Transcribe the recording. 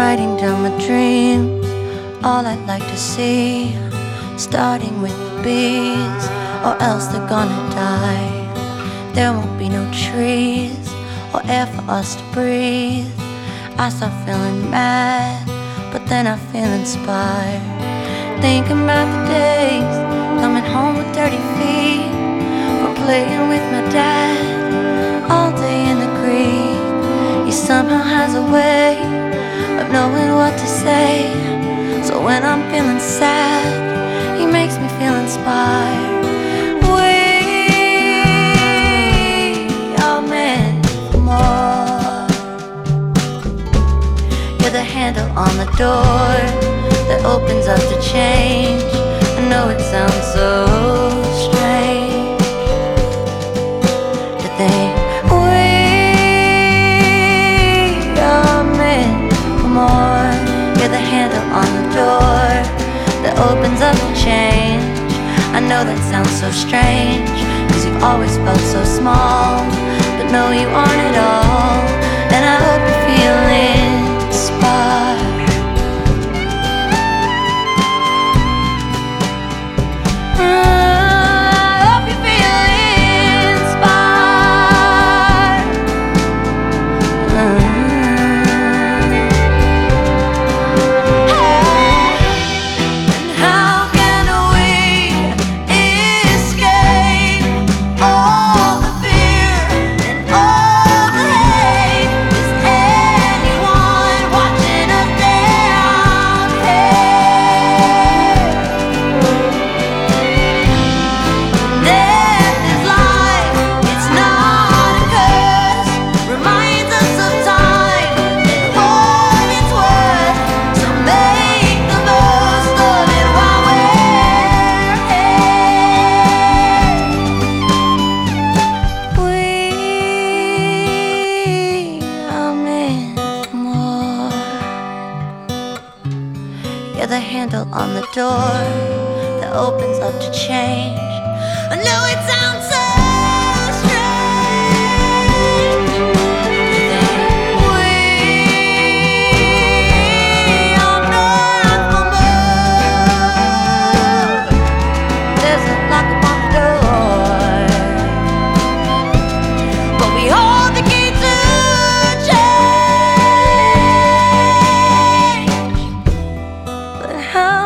down my dreams, all I'd like to see. Starting with the bees, or else they're gonna die. There won't be no trees or air for us to breathe. I start feeling mad, but then I feel inspired. Thinking about the days coming home with dirty feet, or playing with my dad all day in the creek. He somehow has a way knowing what to say. So when I'm feeling sad, he makes me feel inspired. Handle on the door that sounds so strange, cause you've always felt so small. But no, you aren't at all. The handle on the door that opens up to change. I know it sounds so how